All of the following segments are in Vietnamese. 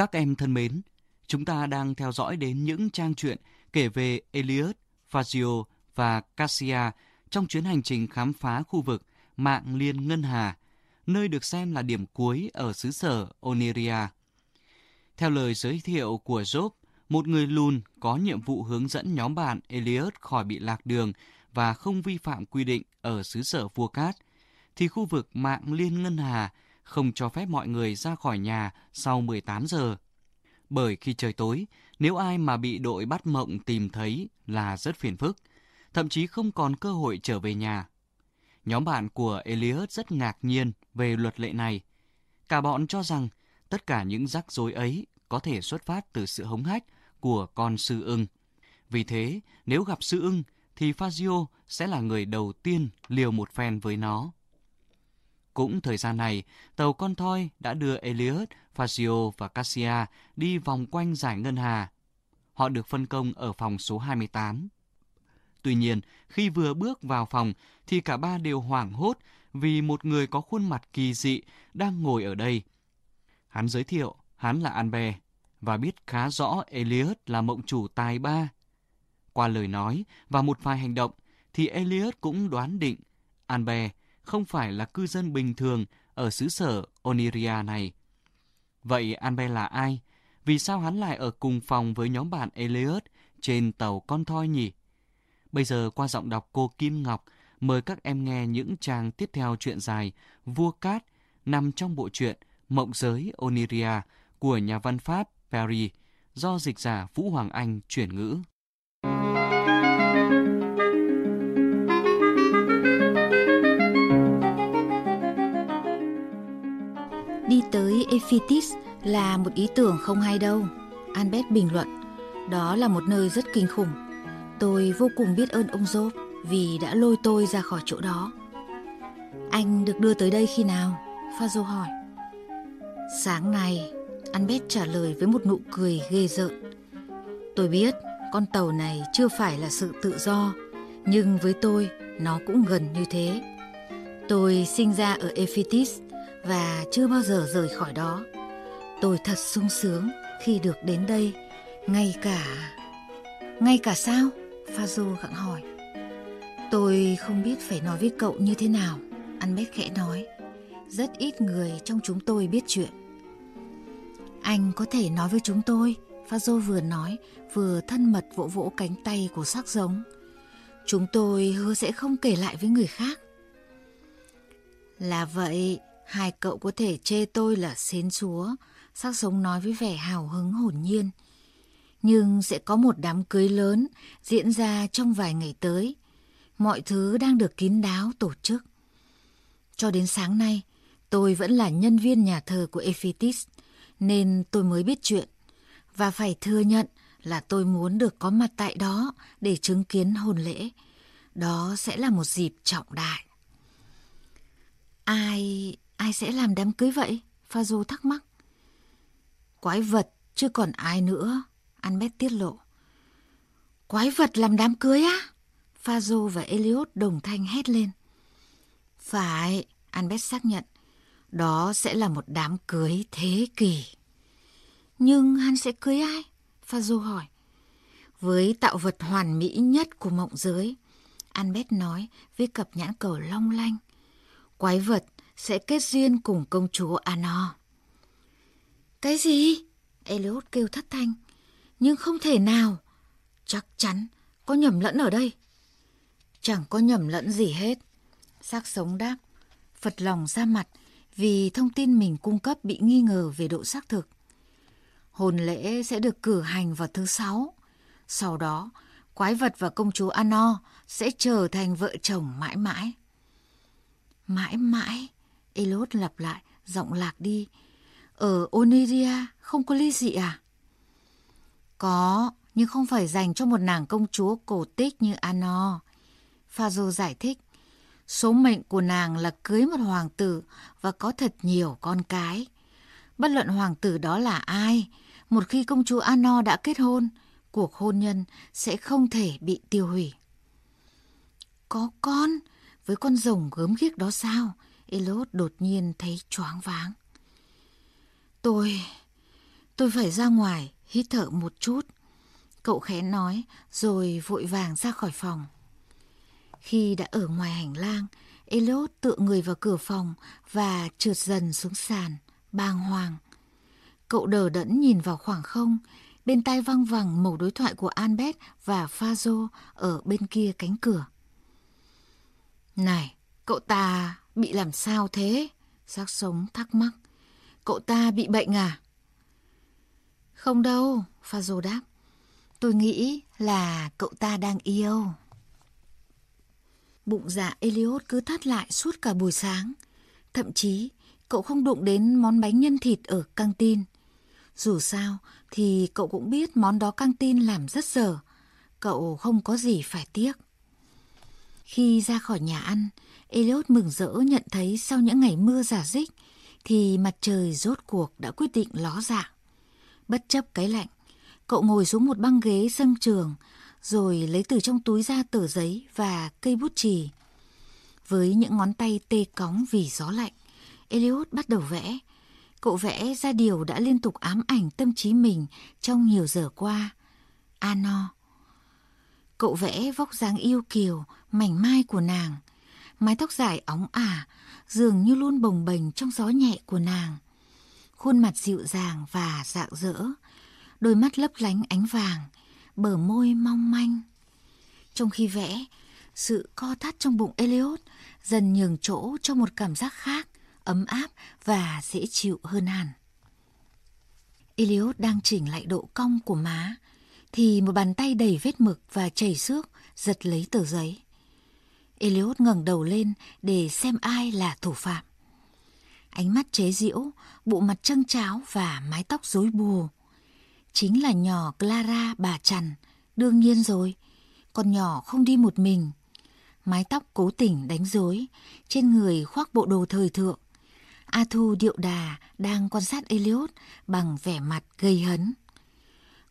Các em thân mến, chúng ta đang theo dõi đến những trang truyện kể về Elliot, Fazio và Cassia trong chuyến hành trình khám phá khu vực mạng liên ngân hà, nơi được xem là điểm cuối ở xứ sở Oneria. Theo lời giới thiệu của Job, một người lùn có nhiệm vụ hướng dẫn nhóm bạn Elliot khỏi bị lạc đường và không vi phạm quy định ở xứ sở vua cát, thì khu vực mạng liên ngân hà không cho phép mọi người ra khỏi nhà sau 18 giờ. Bởi khi trời tối, nếu ai mà bị đội bắt mộng tìm thấy là rất phiền phức, thậm chí không còn cơ hội trở về nhà. Nhóm bạn của Elias rất ngạc nhiên về luật lệ này. Cả bọn cho rằng tất cả những rắc rối ấy có thể xuất phát từ sự hống hách của con sư ưng. Vì thế, nếu gặp sư ưng, thì Fazio sẽ là người đầu tiên liều một phen với nó. Cũng thời gian này, tàu con thoi đã đưa Elliot, Fazio và Cassia đi vòng quanh giải ngân hà. Họ được phân công ở phòng số 28. Tuy nhiên, khi vừa bước vào phòng thì cả ba đều hoảng hốt vì một người có khuôn mặt kỳ dị đang ngồi ở đây. Hắn giới thiệu hắn là Anbe và biết khá rõ Elliot là mộng chủ tài ba. Qua lời nói và một vài hành động thì Elliot cũng đoán định Anbe không phải là cư dân bình thường ở xứ sở Oniria này. Vậy Anbe là ai? Vì sao hắn lại ở cùng phòng với nhóm bạn Elliot trên tàu con thoi nhỉ? Bây giờ qua giọng đọc cô Kim Ngọc, mời các em nghe những trang tiếp theo chuyện dài Vua Cát nằm trong bộ truyện Mộng giới Oniria của nhà văn Pháp Perry do dịch giả Vũ Hoàng Anh chuyển ngữ. Tới Ephitis là một ý tưởng không hay đâu. Albert bình luận, đó là một nơi rất kinh khủng. Tôi vô cùng biết ơn ông Job vì đã lôi tôi ra khỏi chỗ đó. Anh được đưa tới đây khi nào? Fazo hỏi. Sáng nay, Albert trả lời với một nụ cười ghê rợn. Tôi biết con tàu này chưa phải là sự tự do, nhưng với tôi nó cũng gần như thế. Tôi sinh ra ở Ephitis và chưa bao giờ rời khỏi đó. Tôi thật sung sướng khi được đến đây, ngay cả... Ngay cả sao? Fazo gặng hỏi. Tôi không biết phải nói với cậu như thế nào, Albert khẽ nói. Rất ít người trong chúng tôi biết chuyện. Anh có thể nói với chúng tôi, Fazo vừa nói, vừa thân mật vỗ vỗ cánh tay của xác giống. Chúng tôi hứa sẽ không kể lại với người khác. Là vậy, hai cậu có thể chê tôi là xến chúa, sắc sống nói với vẻ hào hứng hồn nhiên. Nhưng sẽ có một đám cưới lớn diễn ra trong vài ngày tới. Mọi thứ đang được kín đáo tổ chức. Cho đến sáng nay, tôi vẫn là nhân viên nhà thờ của Ephitis, nên tôi mới biết chuyện. Và phải thừa nhận là tôi muốn được có mặt tại đó để chứng kiến hôn lễ. Đó sẽ là một dịp trọng đại. Ai ai sẽ làm đám cưới vậy? Pha Du thắc mắc. Quái vật chứ còn ai nữa, Albert tiết lộ. Quái vật làm đám cưới á? Pha Du và Elliot đồng thanh hét lên. Phải, Albert xác nhận. Đó sẽ là một đám cưới thế kỷ. Nhưng hắn sẽ cưới ai? Pha Du hỏi. Với tạo vật hoàn mỹ nhất của mộng giới, Albert nói với cặp nhãn cầu long lanh. Quái vật sẽ kết duyên cùng công chúa Ano. Cái gì? Elliot kêu thất thanh. Nhưng không thể nào. Chắc chắn có nhầm lẫn ở đây. Chẳng có nhầm lẫn gì hết. Xác sống đáp. Phật lòng ra mặt vì thông tin mình cung cấp bị nghi ngờ về độ xác thực. Hồn lễ sẽ được cử hành vào thứ sáu. Sau đó, quái vật và công chúa Ano sẽ trở thành vợ chồng mãi mãi. Mãi mãi, Elot lặp lại, giọng lạc đi. Ở Oniria không có ly dị à? Có, nhưng không phải dành cho một nàng công chúa cổ tích như Ano. Phazo giải thích. Số mệnh của nàng là cưới một hoàng tử và có thật nhiều con cái. Bất luận hoàng tử đó là ai, một khi công chúa Ano đã kết hôn, cuộc hôn nhân sẽ không thể bị tiêu hủy. Có con? Với con rồng gớm ghiếc đó sao? Elot đột nhiên thấy choáng váng. Tôi... Tôi phải ra ngoài, hít thở một chút. Cậu khẽ nói, rồi vội vàng ra khỏi phòng. Khi đã ở ngoài hành lang, Elot tựa người vào cửa phòng và trượt dần xuống sàn, bàng hoàng. Cậu đờ đẫn nhìn vào khoảng không, bên tai văng vẳng mẩu đối thoại của Albert và Fazo ở bên kia cánh cửa. Này, cậu ta bị làm sao thế? Giác sống thắc mắc. Cậu ta bị bệnh à? Không đâu, pha Fazo đáp. Tôi nghĩ là cậu ta đang yêu. Bụng dạ Elliot cứ thắt lại suốt cả buổi sáng. Thậm chí, cậu không đụng đến món bánh nhân thịt ở căng tin. Dù sao thì cậu cũng biết món đó căng tin làm rất dở. Cậu không có gì phải tiếc. Khi ra khỏi nhà ăn, Elliot mừng rỡ nhận thấy sau những ngày mưa giả dích thì mặt trời rốt cuộc đã quyết định ló dạng. Bất chấp cái lạnh, cậu ngồi xuống một băng ghế sân trường rồi lấy từ trong túi ra tờ giấy và cây bút chì. Với những ngón tay tê cóng vì gió lạnh, Elliot bắt đầu vẽ. Cậu vẽ ra điều đã liên tục ám ảnh tâm trí mình trong nhiều giờ qua. Ano. Cậu vẽ vóc dáng yêu kiều, mảnh mai của nàng. Mái tóc dài óng ả, dường như luôn bồng bềnh trong gió nhẹ của nàng. Khuôn mặt dịu dàng và rạng rỡ, đôi mắt lấp lánh ánh vàng, bờ môi mong manh. Trong khi vẽ, sự co thắt trong bụng Elliot dần nhường chỗ cho một cảm giác khác, ấm áp và dễ chịu hơn hẳn. Elliot đang chỉnh lại độ cong của má, thì một bàn tay đầy vết mực và chảy xước giật lấy tờ giấy. Eliud ngẩng đầu lên để xem ai là thủ phạm. Ánh mắt chế giễu, bộ mặt trăng cháo và mái tóc rối bù chính là nhỏ Clara bà Trần. Đương nhiên rồi, con nhỏ không đi một mình. Mái tóc cố tình đánh rối, trên người khoác bộ đồ thời thượng. A Thu điệu đà đang quan sát Eliud bằng vẻ mặt gây hấn.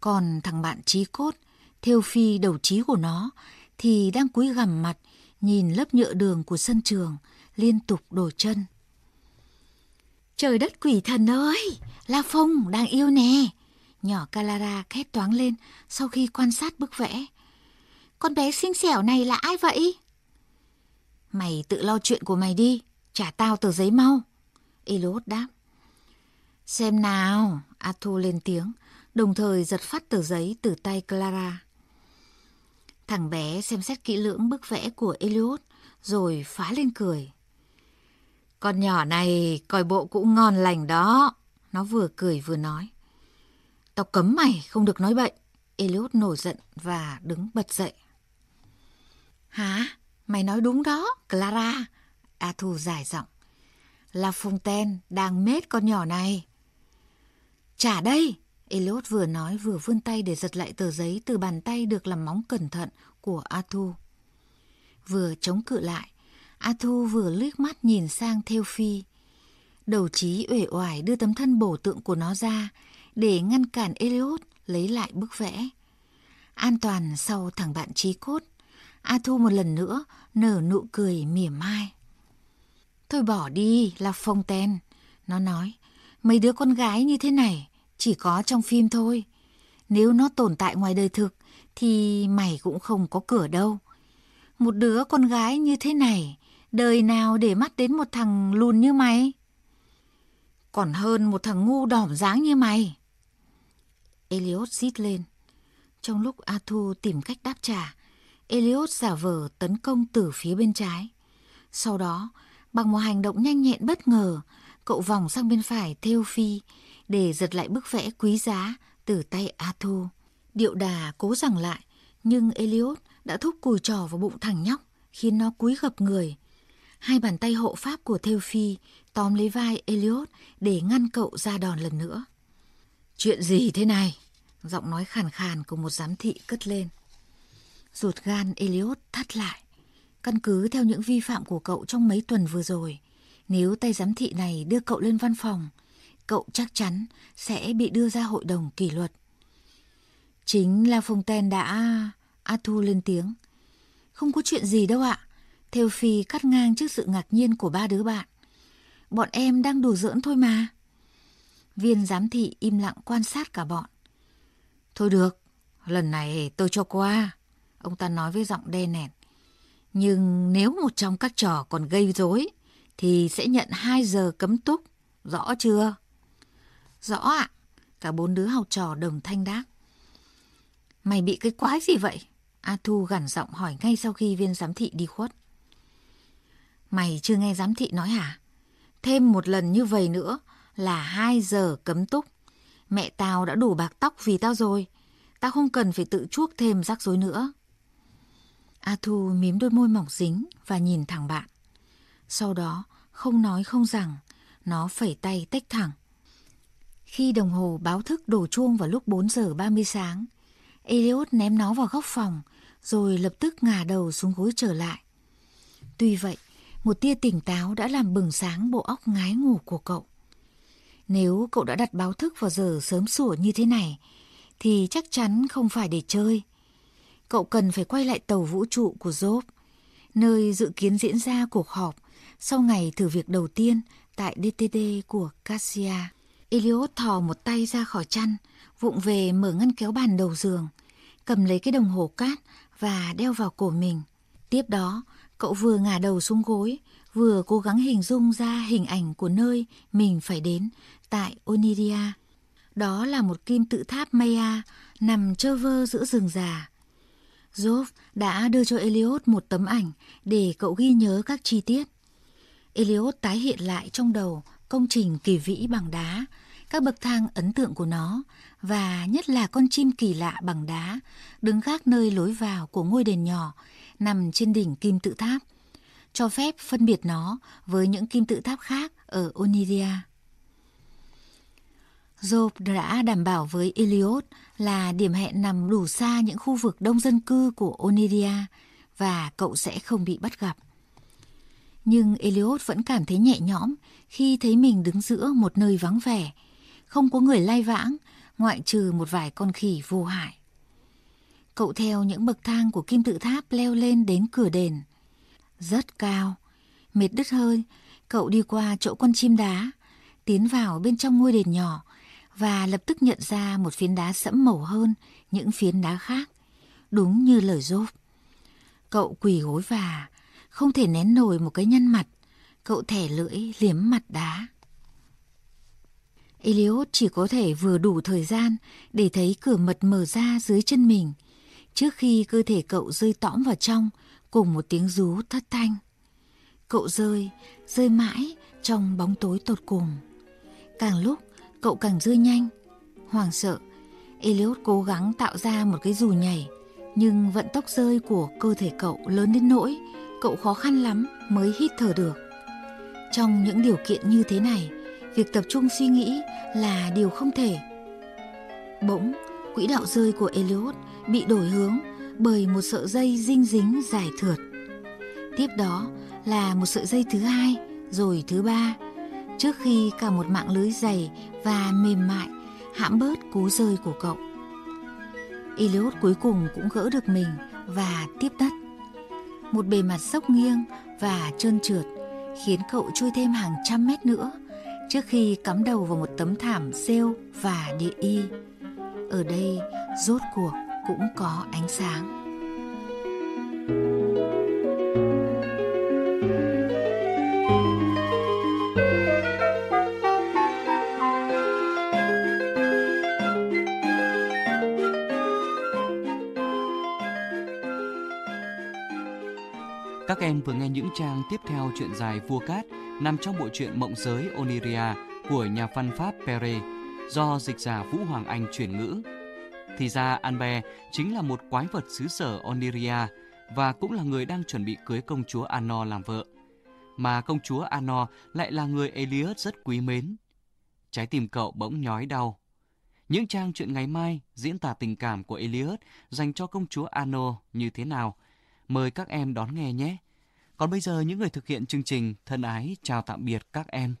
Còn thằng bạn trí cốt, theo phi đầu trí của nó, thì đang cúi gằm mặt, nhìn lớp nhựa đường của sân trường, liên tục đổ chân. Trời đất quỷ thần ơi, La Phong đang yêu nè. Nhỏ Calara khét toáng lên sau khi quan sát bức vẽ. Con bé xinh xẻo này là ai vậy? Mày tự lo chuyện của mày đi, trả tao tờ giấy mau. Elot đáp. Xem nào, Athu lên tiếng, đồng thời giật phát tờ giấy từ tay Clara. Thằng bé xem xét kỹ lưỡng bức vẽ của Elliot rồi phá lên cười. Con nhỏ này coi bộ cũng ngon lành đó. Nó vừa cười vừa nói. Tao cấm mày không được nói bậy. Elliot nổi giận và đứng bật dậy. Hả? Mày nói đúng đó, Clara. A Thu dài giọng. La Fontaine đang mết con nhỏ này. Trả đây! Elliot vừa nói vừa vươn tay để giật lại tờ giấy từ bàn tay được làm móng cẩn thận của Atu, Vừa chống cự lại, Atu vừa liếc mắt nhìn sang Theo Phi. Đầu trí uể oải đưa tấm thân bổ tượng của nó ra để ngăn cản Elliot lấy lại bức vẽ. An toàn sau thằng bạn trí cốt, Atu một lần nữa nở nụ cười mỉa mai. Thôi bỏ đi, là phong ten. Nó nói, mấy đứa con gái như thế này chỉ có trong phim thôi. Nếu nó tồn tại ngoài đời thực thì mày cũng không có cửa đâu. Một đứa con gái như thế này, đời nào để mắt đến một thằng lùn như mày? Còn hơn một thằng ngu đỏm dáng như mày. Elliot xít lên. Trong lúc Arthur tìm cách đáp trả, Elliot giả vờ tấn công từ phía bên trái. Sau đó, bằng một hành động nhanh nhẹn bất ngờ, cậu vòng sang bên phải theo phi để giật lại bức vẽ quý giá từ tay Arthur. Điệu đà cố rằng lại, nhưng Eliot đã thúc cùi trò vào bụng thằng nhóc, khiến nó cúi gập người. Hai bàn tay hộ pháp của Theo Phi tóm lấy vai Eliot để ngăn cậu ra đòn lần nữa. Chuyện gì thế này? Giọng nói khàn khàn của một giám thị cất lên. Ruột gan Eliot thắt lại. Căn cứ theo những vi phạm của cậu trong mấy tuần vừa rồi, nếu tay giám thị này đưa cậu lên văn phòng, cậu chắc chắn sẽ bị đưa ra hội đồng kỷ luật. Chính là Fontaine đã... A Thu lên tiếng. Không có chuyện gì đâu ạ. Theo Phi cắt ngang trước sự ngạc nhiên của ba đứa bạn. Bọn em đang đùa giỡn thôi mà. Viên giám thị im lặng quan sát cả bọn. Thôi được, lần này tôi cho qua. Ông ta nói với giọng đe nẹt. Nhưng nếu một trong các trò còn gây rối thì sẽ nhận 2 giờ cấm túc. Rõ chưa? Rõ ạ. Cả bốn đứa học trò đồng thanh đáp. Mày bị cái quái gì vậy? A Thu gằn giọng hỏi ngay sau khi viên giám thị đi khuất. Mày chưa nghe giám thị nói hả? Thêm một lần như vậy nữa là 2 giờ cấm túc. Mẹ tao đã đủ bạc tóc vì tao rồi. Tao không cần phải tự chuốc thêm rắc rối nữa. A Thu mím đôi môi mỏng dính và nhìn thẳng bạn. Sau đó, không nói không rằng, nó phẩy tay tách thẳng. Khi đồng hồ báo thức đổ chuông vào lúc 4 giờ 30 sáng, Elliot ném nó vào góc phòng, rồi lập tức ngả đầu xuống gối trở lại. Tuy vậy, một tia tỉnh táo đã làm bừng sáng bộ óc ngái ngủ của cậu. Nếu cậu đã đặt báo thức vào giờ sớm sủa như thế này, thì chắc chắn không phải để chơi. Cậu cần phải quay lại tàu vũ trụ của Job, nơi dự kiến diễn ra cuộc họp sau ngày thử việc đầu tiên tại DTD của Cassia. Eliot thò một tay ra khỏi chăn, vụng về mở ngăn kéo bàn đầu giường, cầm lấy cái đồng hồ cát và đeo vào cổ mình. Tiếp đó, cậu vừa ngả đầu xuống gối, vừa cố gắng hình dung ra hình ảnh của nơi mình phải đến tại Oniria. Đó là một kim tự tháp Maya nằm trơ vơ giữa rừng già. Job đã đưa cho Elliot một tấm ảnh để cậu ghi nhớ các chi tiết. Elliot tái hiện lại trong đầu công trình kỳ vĩ bằng đá, các bậc thang ấn tượng của nó và nhất là con chim kỳ lạ bằng đá đứng gác nơi lối vào của ngôi đền nhỏ nằm trên đỉnh kim tự tháp, cho phép phân biệt nó với những kim tự tháp khác ở Oniria. Job đã đảm bảo với Eliot là điểm hẹn nằm đủ xa những khu vực đông dân cư của Oniria và cậu sẽ không bị bắt gặp. Nhưng Eliot vẫn cảm thấy nhẹ nhõm khi thấy mình đứng giữa một nơi vắng vẻ, không có người lai vãng, ngoại trừ một vài con khỉ vô hại. Cậu theo những bậc thang của kim tự tháp leo lên đến cửa đền. Rất cao, mệt đứt hơi, cậu đi qua chỗ con chim đá, tiến vào bên trong ngôi đền nhỏ và lập tức nhận ra một phiến đá sẫm màu hơn những phiến đá khác, đúng như lời dốt. Cậu quỳ gối và không thể nén nổi một cái nhăn mặt, cậu thẻ lưỡi liếm mặt đá. Eliot chỉ có thể vừa đủ thời gian để thấy cửa mật mở ra dưới chân mình, trước khi cơ thể cậu rơi tõm vào trong cùng một tiếng rú thất thanh. Cậu rơi, rơi mãi trong bóng tối tột cùng. Càng lúc, cậu càng rơi nhanh. Hoàng sợ, Eliot cố gắng tạo ra một cái dù nhảy, nhưng vận tốc rơi của cơ thể cậu lớn đến nỗi cậu khó khăn lắm mới hít thở được. Trong những điều kiện như thế này, việc tập trung suy nghĩ là điều không thể. Bỗng, quỹ đạo rơi của Elliot bị đổi hướng bởi một sợi dây dinh dính dài thượt. Tiếp đó là một sợi dây thứ hai, rồi thứ ba, trước khi cả một mạng lưới dày và mềm mại hãm bớt cú rơi của cậu. Elliot cuối cùng cũng gỡ được mình và tiếp đất. Một bề mặt sốc nghiêng và trơn trượt khiến cậu trôi thêm hàng trăm mét nữa trước khi cắm đầu vào một tấm thảm rêu và địa y. Ở đây, rốt cuộc cũng có ánh sáng. Các em vừa nghe những trang tiếp theo truyện dài Vua Cát nằm trong bộ truyện Mộng giới Oniria của nhà văn Pháp Pere, do dịch giả Vũ Hoàng Anh chuyển ngữ. Thì ra Anbe chính là một quái vật xứ sở Oniria và cũng là người đang chuẩn bị cưới công chúa Ano làm vợ. Mà công chúa Ano lại là người Eliot rất quý mến. Trái tim cậu bỗng nhói đau. Những trang truyện ngày mai diễn tả tình cảm của Eliot dành cho công chúa Ano như thế nào? Mời các em đón nghe nhé. Còn bây giờ những người thực hiện chương trình thân ái chào tạm biệt các em.